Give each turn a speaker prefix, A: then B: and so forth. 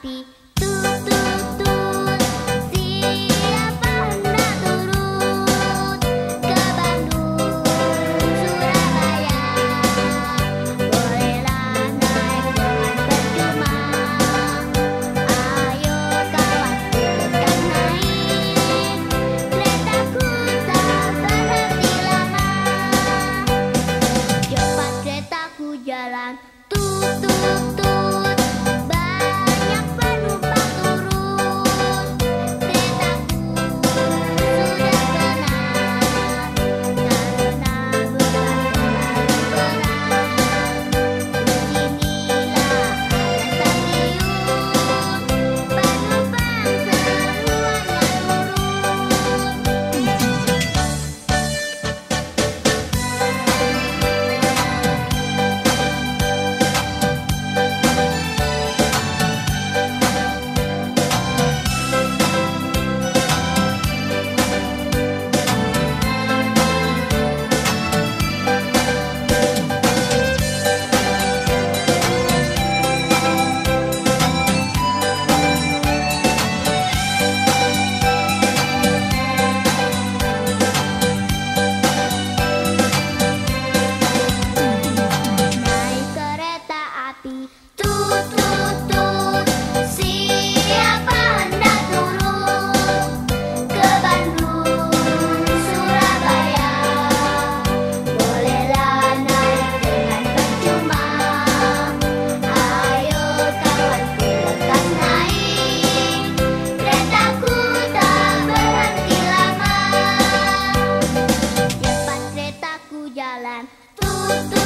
A: 比 all the